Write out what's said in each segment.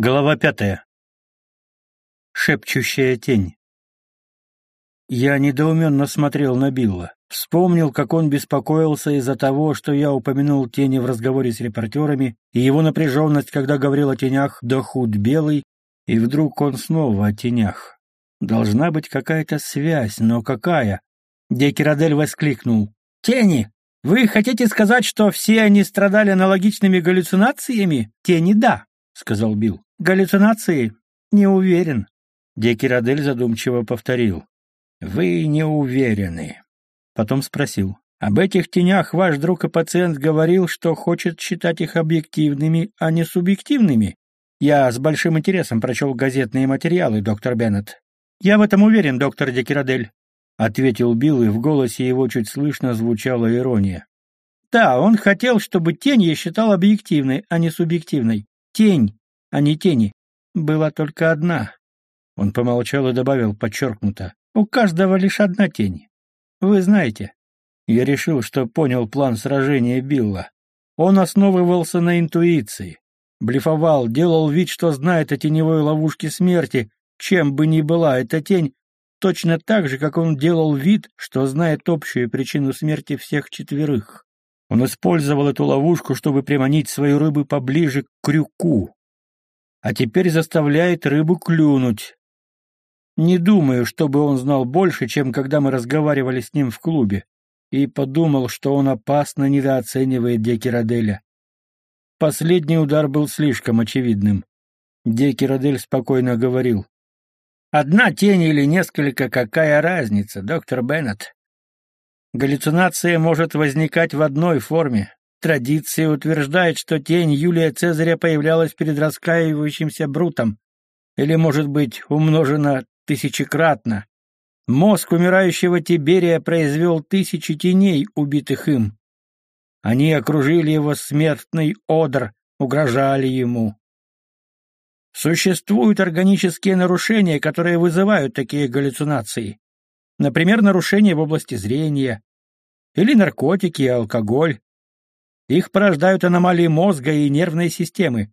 Глава пятая. Шепчущая тень. Я недоуменно смотрел на Билла. Вспомнил, как он беспокоился из-за того, что я упомянул тени в разговоре с репортерами, и его напряженность, когда говорил о тенях до худ белый, и вдруг он снова о тенях. Должна быть какая-то связь, но какая? Декирадель воскликнул. «Тени! Вы хотите сказать, что все они страдали аналогичными галлюцинациями? Тени — да», — сказал Билл. Галлюцинации? Не уверен. Декирадель задумчиво повторил. Вы не уверены. Потом спросил. Об этих тенях ваш друг и пациент говорил, что хочет считать их объективными, а не субъективными. Я с большим интересом прочел газетные материалы, доктор Беннет. Я в этом уверен, доктор Декирадель, ответил Билл, и в голосе его чуть слышно звучала ирония. Да, он хотел, чтобы тень я считал объективной, а не субъективной. Тень а не тени. Была только одна. Он помолчал и добавил подчеркнуто. У каждого лишь одна тень. Вы знаете. Я решил, что понял план сражения Билла. Он основывался на интуиции. Блефовал, делал вид, что знает о теневой ловушке смерти, чем бы ни была эта тень, точно так же, как он делал вид, что знает общую причину смерти всех четверых. Он использовал эту ловушку, чтобы приманить свою рыбу поближе к крюку а теперь заставляет рыбу клюнуть. Не думаю, чтобы он знал больше, чем когда мы разговаривали с ним в клубе, и подумал, что он опасно недооценивает Декираделя. Последний удар был слишком очевидным. Декирадель спокойно говорил. «Одна тень или несколько, какая разница, доктор Беннет? Галлюцинация может возникать в одной форме, Традиция утверждает, что тень Юлия Цезаря появлялась перед раскаивающимся Брутом, или, может быть, умножена тысячекратно. Мозг умирающего Тиберия произвел тысячи теней, убитых им. Они окружили его смертный одр, угрожали ему. Существуют органические нарушения, которые вызывают такие галлюцинации. Например, нарушения в области зрения, или наркотики и алкоголь, их порождают аномалии мозга и нервной системы.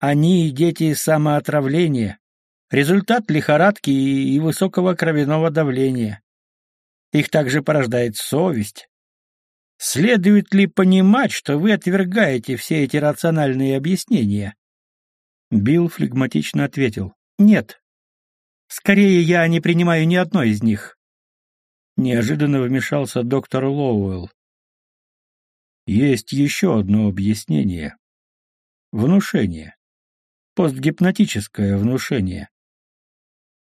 Они дети самоотравления, результат лихорадки и высокого кровяного давления. Их также порождает совесть. Следует ли понимать, что вы отвергаете все эти рациональные объяснения? Билл флегматично ответил. Нет. Скорее, я не принимаю ни одной из них. Неожиданно вмешался доктор Лоуэлл. Есть еще одно объяснение. Внушение. Постгипнотическое внушение.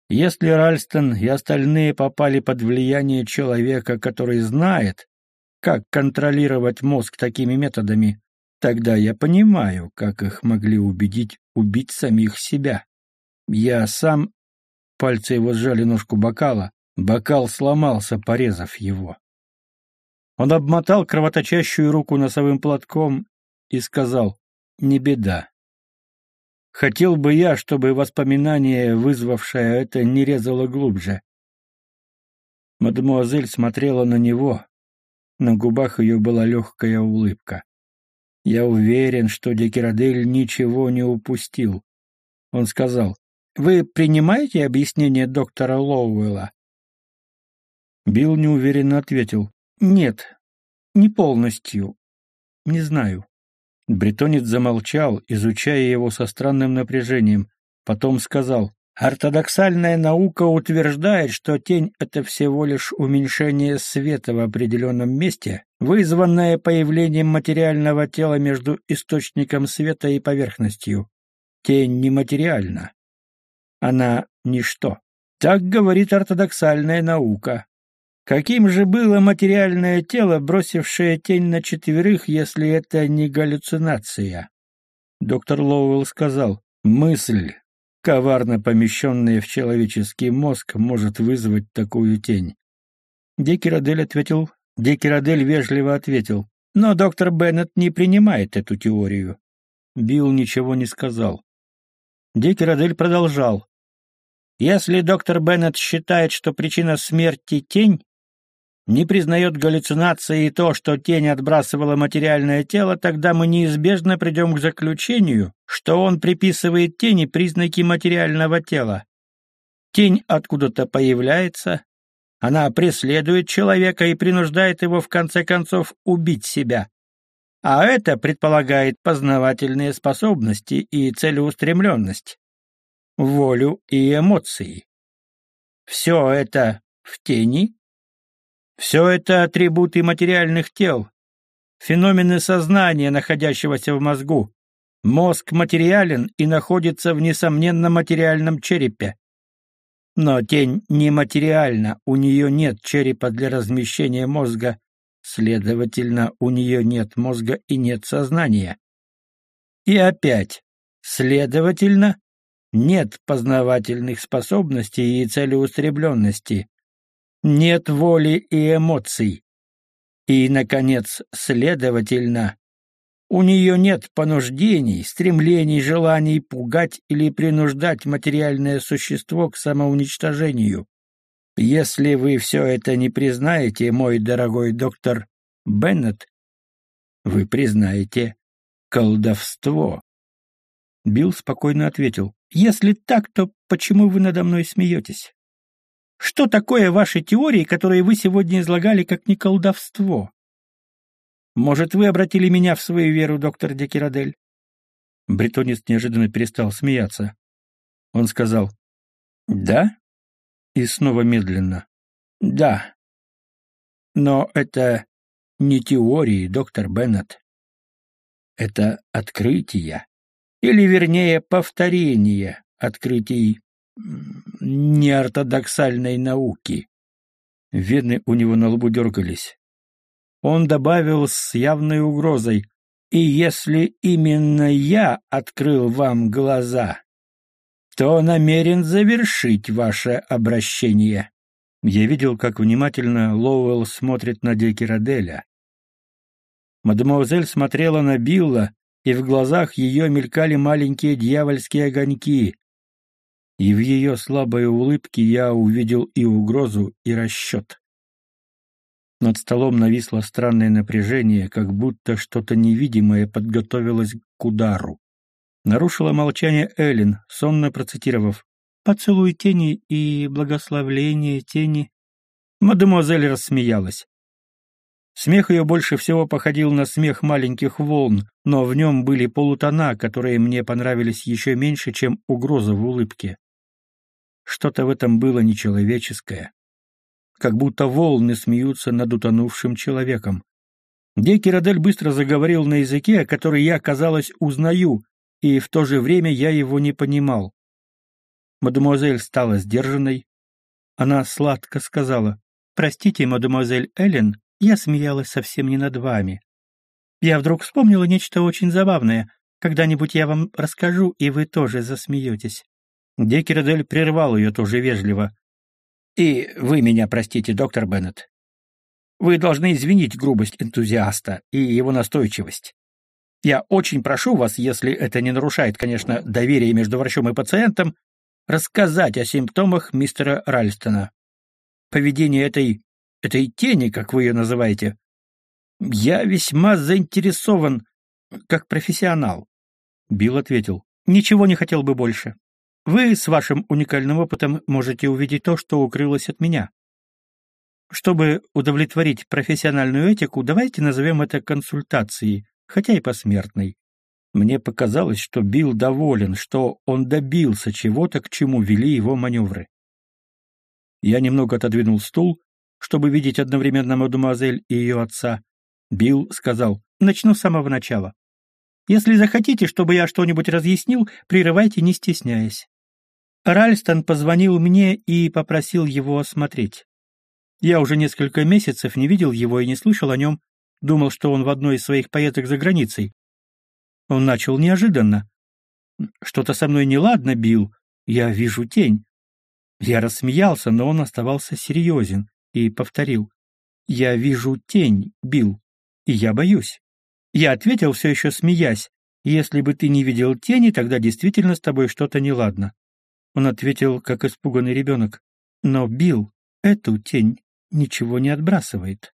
Если Ральстон и остальные попали под влияние человека, который знает, как контролировать мозг такими методами, тогда я понимаю, как их могли убедить убить самих себя. Я сам... Пальцы его сжали ножку бокала, бокал сломался, порезав его. Он обмотал кровоточащую руку носовым платком и сказал «Не беда». Хотел бы я, чтобы воспоминание, вызвавшее это, не резало глубже. Мадемуазель смотрела на него. На губах ее была легкая улыбка. Я уверен, что Декирадель ничего не упустил. Он сказал, «Вы принимаете объяснение доктора Лоуэлла?» Билл неуверенно ответил, нет, не полностью. Не знаю. Бретонец замолчал, изучая его со странным напряжением. Потом сказал, «Ортодоксальная наука утверждает, что тень — это всего лишь уменьшение света в определенном месте, вызванное появлением материального тела между источником света и поверхностью. Тень нематериальна. Она — ничто. Так говорит ортодоксальная наука. Каким же было материальное тело, бросившее тень на четверых, если это не галлюцинация? Доктор Лоуэлл сказал, мысль, коварно помещенная в человеческий мозг, может вызвать такую тень. Декерадель ответил, Декерадель вежливо ответил, но доктор Беннет не принимает эту теорию. Билл ничего не сказал. Декерадель продолжал. Если доктор Беннет считает, что причина смерти — тень, не признает галлюцинации и то, что тень отбрасывала материальное тело, тогда мы неизбежно придем к заключению, что он приписывает тени признаки материального тела. Тень откуда-то появляется, она преследует человека и принуждает его в конце концов убить себя. А это предполагает познавательные способности и целеустремленность, волю и эмоции. Все это в тени все это атрибуты материальных тел, феномены сознания, находящегося в мозгу. Мозг материален и находится в несомненно материальном черепе. Но тень нематериальна, у нее нет черепа для размещения мозга, следовательно, у нее нет мозга и нет сознания. И опять, следовательно, нет познавательных способностей и целеустремленности, нет воли и эмоций. И, наконец, следовательно, у нее нет понуждений, стремлений, желаний пугать или принуждать материальное существо к самоуничтожению. Если вы все это не признаете, мой дорогой доктор Беннет, вы признаете колдовство. Билл спокойно ответил, «Если так, то почему вы надо мной смеетесь?» Что такое ваши теории, которые вы сегодня излагали как не колдовство? Может, вы обратили меня в свою веру, доктор Декирадель? Бретонец неожиданно перестал смеяться. Он сказал «Да?» и снова медленно «Да». Но это не теории, доктор Беннет. Это открытия, или, вернее, повторение открытий неортодоксальной науки. Вены у него на лбу дергались. Он добавил с явной угрозой, «И если именно я открыл вам глаза, то намерен завершить ваше обращение». Я видел, как внимательно Лоуэлл смотрит на Декираделя. Мадемуазель смотрела на Билла, и в глазах ее мелькали маленькие дьявольские огоньки, и в ее слабой улыбке я увидел и угрозу, и расчет. Над столом нависло странное напряжение, как будто что-то невидимое подготовилось к удару. Нарушила молчание Эллен, сонно процитировав «Поцелуй тени и благословление тени». Мадемуазель рассмеялась. Смех ее больше всего походил на смех маленьких волн, но в нем были полутона, которые мне понравились еще меньше, чем угроза в улыбке. Что-то в этом было нечеловеческое. Как будто волны смеются над утонувшим человеком. Декирадель быстро заговорил на языке, который я, казалось, узнаю, и в то же время я его не понимал. Мадемуазель стала сдержанной. Она сладко сказала, «Простите, мадемуазель Эллен, я смеялась совсем не над вами. Я вдруг вспомнила нечто очень забавное. Когда-нибудь я вам расскажу, и вы тоже засмеетесь. Декерадель прервал ее тоже вежливо. «И вы меня простите, доктор Беннет. Вы должны извинить грубость энтузиаста и его настойчивость. Я очень прошу вас, если это не нарушает, конечно, доверие между врачом и пациентом, рассказать о симптомах мистера Ральстона. Поведение этой... этой тени, как вы ее называете. Я весьма заинтересован, как профессионал. Билл ответил. Ничего не хотел бы больше. Вы с вашим уникальным опытом можете увидеть то, что укрылось от меня. Чтобы удовлетворить профессиональную этику, давайте назовем это консультацией, хотя и посмертной. Мне показалось, что Билл доволен, что он добился чего-то, к чему вели его маневры. Я немного отодвинул стул, чтобы видеть одновременно мадемуазель и ее отца. Билл сказал, начну с самого начала. Если захотите, чтобы я что-нибудь разъяснил, прерывайте, не стесняясь. Ральстон позвонил мне и попросил его осмотреть. Я уже несколько месяцев не видел его и не слышал о нем, думал, что он в одной из своих поездок за границей. Он начал неожиданно. «Что-то со мной неладно, Билл, я вижу тень». Я рассмеялся, но он оставался серьезен и повторил. «Я вижу тень, Билл, и я боюсь». Я ответил, все еще смеясь, «Если бы ты не видел тени, тогда действительно с тобой что-то неладно». Он ответил, как испуганный ребенок. «Но, Билл, эту тень ничего не отбрасывает.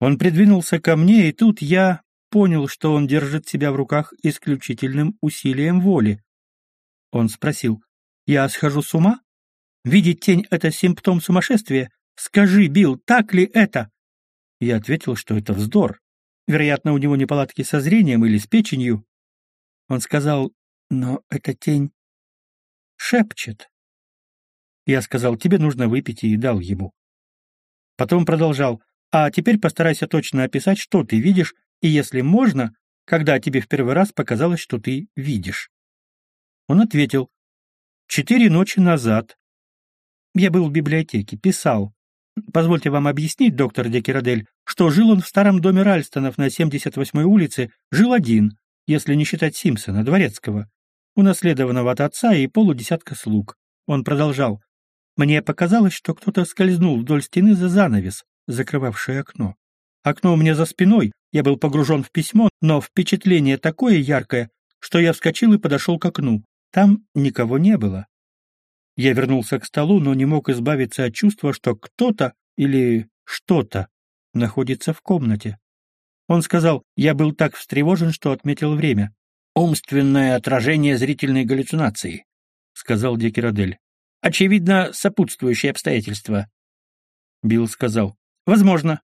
Он придвинулся ко мне, и тут я понял, что он держит себя в руках исключительным усилием воли. Он спросил, «Я схожу с ума? Видеть тень — это симптом сумасшествия? Скажи, Билл, так ли это?» Я ответил, что это вздор. Вероятно, у него неполадки со зрением или с печенью. Он сказал, «Но эта тень шепчет». Я сказал, «Тебе нужно выпить», и дал ему. Потом продолжал, «А теперь постарайся точно описать, что ты видишь, и если можно, когда тебе в первый раз показалось, что ты видишь». Он ответил, «Четыре ночи назад. Я был в библиотеке, писал. Позвольте вам объяснить, доктор Декерадель, что жил он в старом доме Ральстонов на 78-й улице, жил один, если не считать Симпсона, дворецкого, унаследованного от отца и полудесятка слуг. Он продолжал. Мне показалось, что кто-то скользнул вдоль стены за занавес, закрывавший окно. Окно у меня за спиной, я был погружен в письмо, но впечатление такое яркое, что я вскочил и подошел к окну. Там никого не было. Я вернулся к столу, но не мог избавиться от чувства, что кто-то или что-то находится в комнате. Он сказал, я был так встревожен, что отметил время. «Умственное отражение зрительной галлюцинации», — сказал Декерадель. Очевидно, сопутствующие обстоятельства. Билл сказал. Возможно.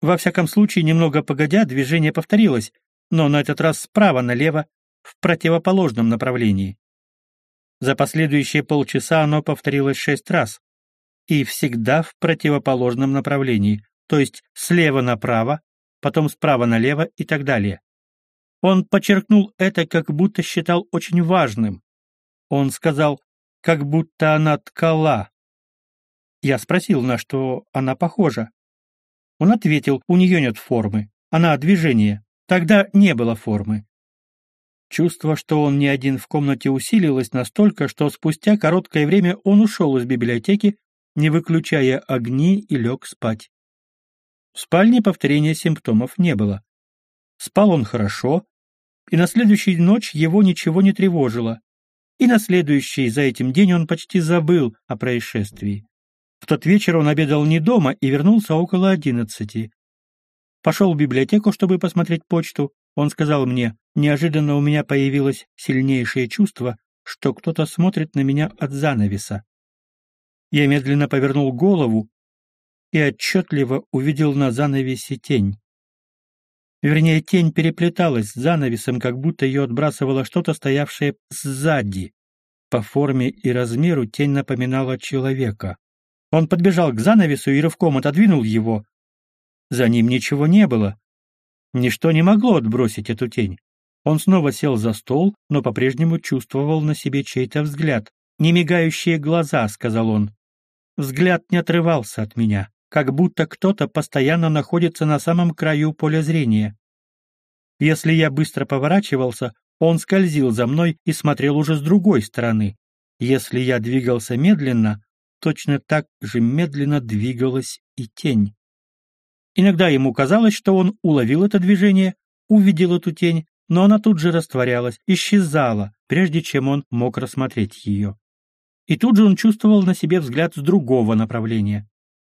Во всяком случае, немного погодя, движение повторилось, но на этот раз справа налево, в противоположном направлении. За последующие полчаса оно повторилось шесть раз. И всегда в противоположном направлении, то есть слева направо, потом справа налево и так далее. Он подчеркнул это, как будто считал очень важным. Он сказал, как будто она ткала. Я спросил, на что она похожа. Он ответил, у нее нет формы, она движение. Тогда не было формы. Чувство, что он не один в комнате усилилось настолько, что спустя короткое время он ушел из библиотеки, не выключая огни и лег спать. В спальне повторения симптомов не было. Спал он хорошо, и на следующую ночь его ничего не тревожило и на следующий за этим день он почти забыл о происшествии. В тот вечер он обедал не дома и вернулся около одиннадцати. Пошел в библиотеку, чтобы посмотреть почту. Он сказал мне, неожиданно у меня появилось сильнейшее чувство, что кто-то смотрит на меня от занавеса. Я медленно повернул голову и отчетливо увидел на занавесе тень. Вернее, тень переплеталась с занавесом, как будто ее отбрасывало что-то, стоявшее сзади. По форме и размеру тень напоминала человека. Он подбежал к занавесу и рывком отодвинул его. За ним ничего не было. Ничто не могло отбросить эту тень. Он снова сел за стол, но по-прежнему чувствовал на себе чей-то взгляд. «Немигающие глаза», — сказал он. Взгляд не отрывался от меня как будто кто-то постоянно находится на самом краю поля зрения. Если я быстро поворачивался, он скользил за мной и смотрел уже с другой стороны. Если я двигался медленно, точно так же медленно двигалась и тень. Иногда ему казалось, что он уловил это движение, увидел эту тень, но она тут же растворялась, исчезала, прежде чем он мог рассмотреть ее. И тут же он чувствовал на себе взгляд с другого направления.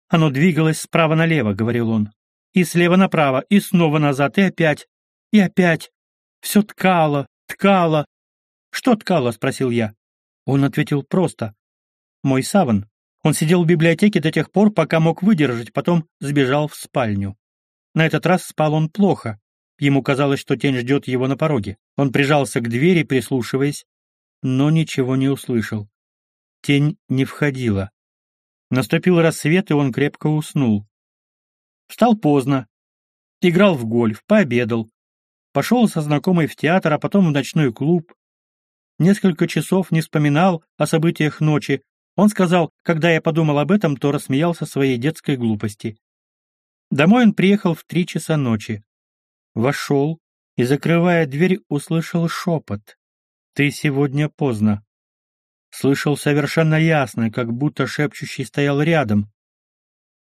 Оно двигалось справа налево, говорил он. И слева направо, и снова назад, и опять, и опять. Все ткало, ткало. Что ткало? спросил я. Он ответил просто. Мой саван. Он сидел в библиотеке до тех пор, пока мог выдержать, потом сбежал в спальню. На этот раз спал он плохо. Ему казалось, что тень ждет его на пороге. Он прижался к двери, прислушиваясь, но ничего не услышал. Тень не входила. Наступил рассвет, и он крепко уснул. Встал поздно. Играл в гольф, пообедал. Пошел со знакомой в театр, а потом в ночной клуб. Несколько часов не вспоминал о событиях ночи. Он сказал, когда я подумал об этом, то рассмеялся своей детской глупости. Домой он приехал в три часа ночи. Вошел и, закрывая дверь, услышал шепот. «Ты сегодня поздно». Слышал совершенно ясно, как будто шепчущий стоял рядом.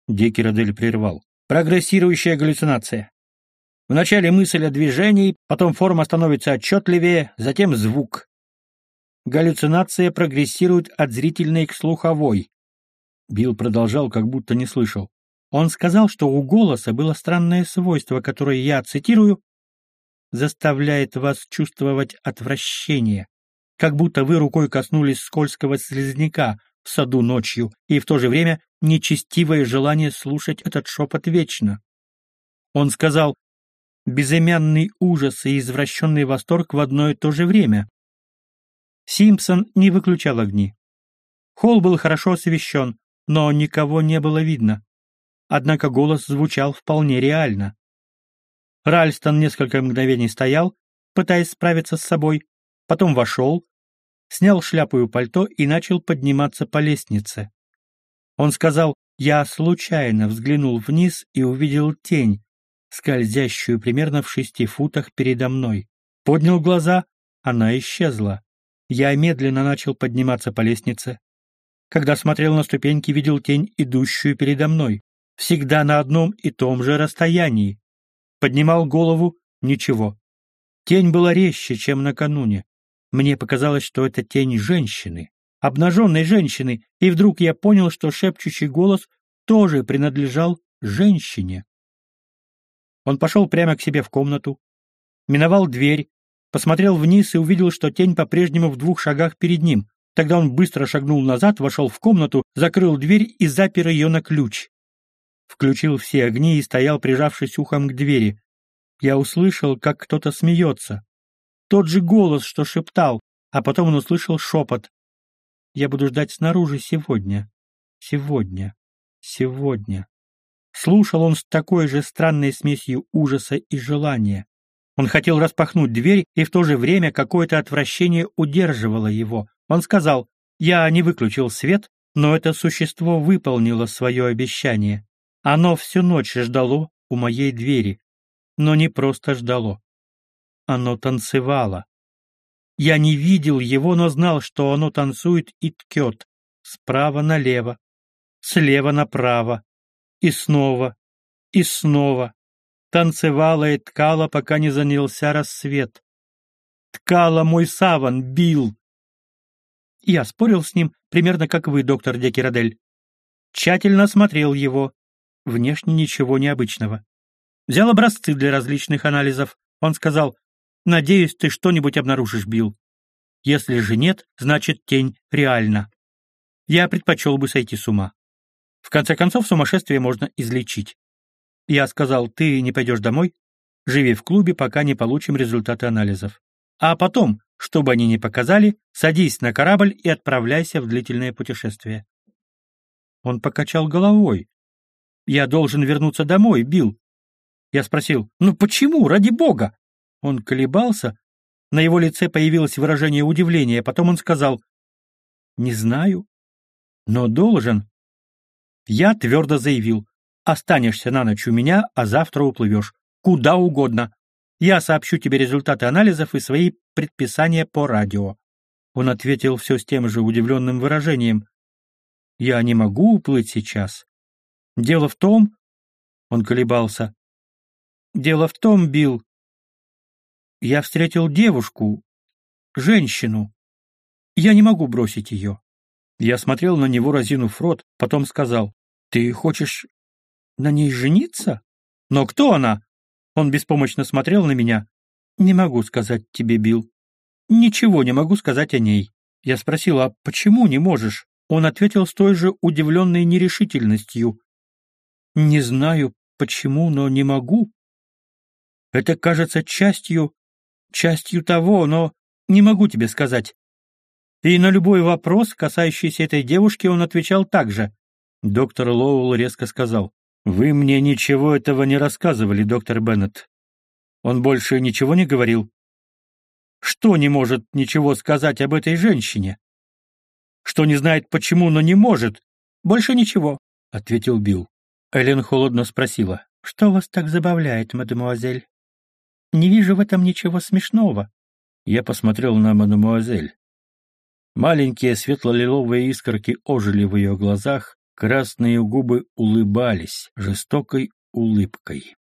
Декерадель прервал. Прогрессирующая галлюцинация. Вначале мысль о движении, потом форма становится отчетливее, затем звук. Галлюцинация прогрессирует от зрительной к слуховой. Билл продолжал, как будто не слышал. Он сказал, что у голоса было странное свойство, которое я цитирую, заставляет вас чувствовать отвращение, как будто вы рукой коснулись скользкого слизняка в саду ночью, и в то же время нечестивое желание слушать этот шепот вечно. Он сказал «безымянный ужас и извращенный восторг в одно и то же время». Симпсон не выключал огни. Холл был хорошо освещен, но никого не было видно. Однако голос звучал вполне реально. Ральстон несколько мгновений стоял, пытаясь справиться с собой, потом вошел, снял шляпу и пальто и начал подниматься по лестнице. Он сказал, «Я случайно взглянул вниз и увидел тень, скользящую примерно в шести футах передо мной. Поднял глаза, она исчезла. Я медленно начал подниматься по лестнице. Когда смотрел на ступеньки, видел тень, идущую передо мной всегда на одном и том же расстоянии. Поднимал голову — ничего. Тень была резче, чем накануне. Мне показалось, что это тень женщины, обнаженной женщины, и вдруг я понял, что шепчущий голос тоже принадлежал женщине. Он пошел прямо к себе в комнату, миновал дверь, посмотрел вниз и увидел, что тень по-прежнему в двух шагах перед ним. Тогда он быстро шагнул назад, вошел в комнату, закрыл дверь и запер ее на ключ включил все огни и стоял, прижавшись ухом к двери. Я услышал, как кто-то смеется. Тот же голос, что шептал, а потом он услышал шепот. «Я буду ждать снаружи сегодня. Сегодня. Сегодня». Слушал он с такой же странной смесью ужаса и желания. Он хотел распахнуть дверь, и в то же время какое-то отвращение удерживало его. Он сказал, «Я не выключил свет, но это существо выполнило свое обещание. Оно всю ночь ждало у моей двери, но не просто ждало. Оно танцевало. Я не видел его, но знал, что оно танцует и ткет, справа налево, слева направо, и снова, и снова. Танцевала и ткала, пока не занялся рассвет. Ткала мой саван, бил. Я спорил с ним, примерно как вы, доктор Декирадель. Тщательно осмотрел его, Внешне ничего необычного. Взял образцы для различных анализов. Он сказал, «Надеюсь, ты что-нибудь обнаружишь, Билл. Если же нет, значит, тень реальна. Я предпочел бы сойти с ума. В конце концов, сумасшествие можно излечить. Я сказал, ты не пойдешь домой? Живи в клубе, пока не получим результаты анализов. А потом, чтобы они не показали, садись на корабль и отправляйся в длительное путешествие. Он покачал головой, я должен вернуться домой, Билл. Я спросил, ну почему, ради бога? Он колебался, на его лице появилось выражение удивления, потом он сказал, не знаю, но должен. Я твердо заявил, останешься на ночь у меня, а завтра уплывешь. Куда угодно. Я сообщу тебе результаты анализов и свои предписания по радио. Он ответил все с тем же удивленным выражением. «Я не могу уплыть сейчас. Дело в том, он колебался. Дело в том, Билл, я встретил девушку, женщину. Я не могу бросить ее. Я смотрел на него, разинув рот, потом сказал, «Ты хочешь на ней жениться? Но кто она?» Он беспомощно смотрел на меня. «Не могу сказать тебе, Билл. Ничего не могу сказать о ней». Я спросил, «А почему не можешь?» Он ответил с той же удивленной нерешительностью. Не знаю, почему, но не могу. Это кажется частью, частью того, но не могу тебе сказать. И на любой вопрос, касающийся этой девушки, он отвечал так же. Доктор Лоуэлл резко сказал, «Вы мне ничего этого не рассказывали, доктор Беннет. Он больше ничего не говорил. Что не может ничего сказать об этой женщине? Что не знает почему, но не может? Больше ничего», — ответил Билл. Эллен холодно спросила. «Что вас так забавляет, мадемуазель? Не вижу в этом ничего смешного». Я посмотрел на мадемуазель. Маленькие светло-лиловые искорки ожили в ее глазах, красные губы улыбались жестокой улыбкой.